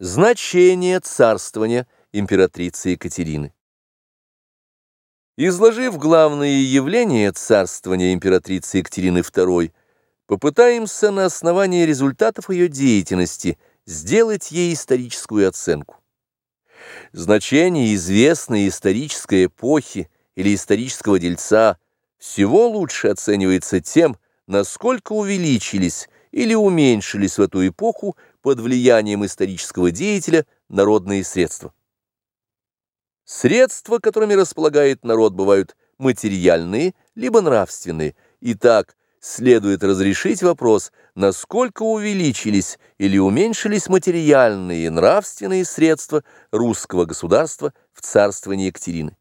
Значение царствования императрицы Екатерины Изложив главные явления царствования императрицы Екатерины II, попытаемся на основании результатов ее деятельности сделать ей историческую оценку. Значение известной исторической эпохи или исторического дельца всего лучше оценивается тем, насколько увеличились или уменьшились в эту эпоху под влиянием исторического деятеля народные средства. Средства, которыми располагает народ, бывают материальные, либо нравственные. Итак, следует разрешить вопрос, насколько увеличились или уменьшились материальные и нравственные средства русского государства в царствовании Екатерины.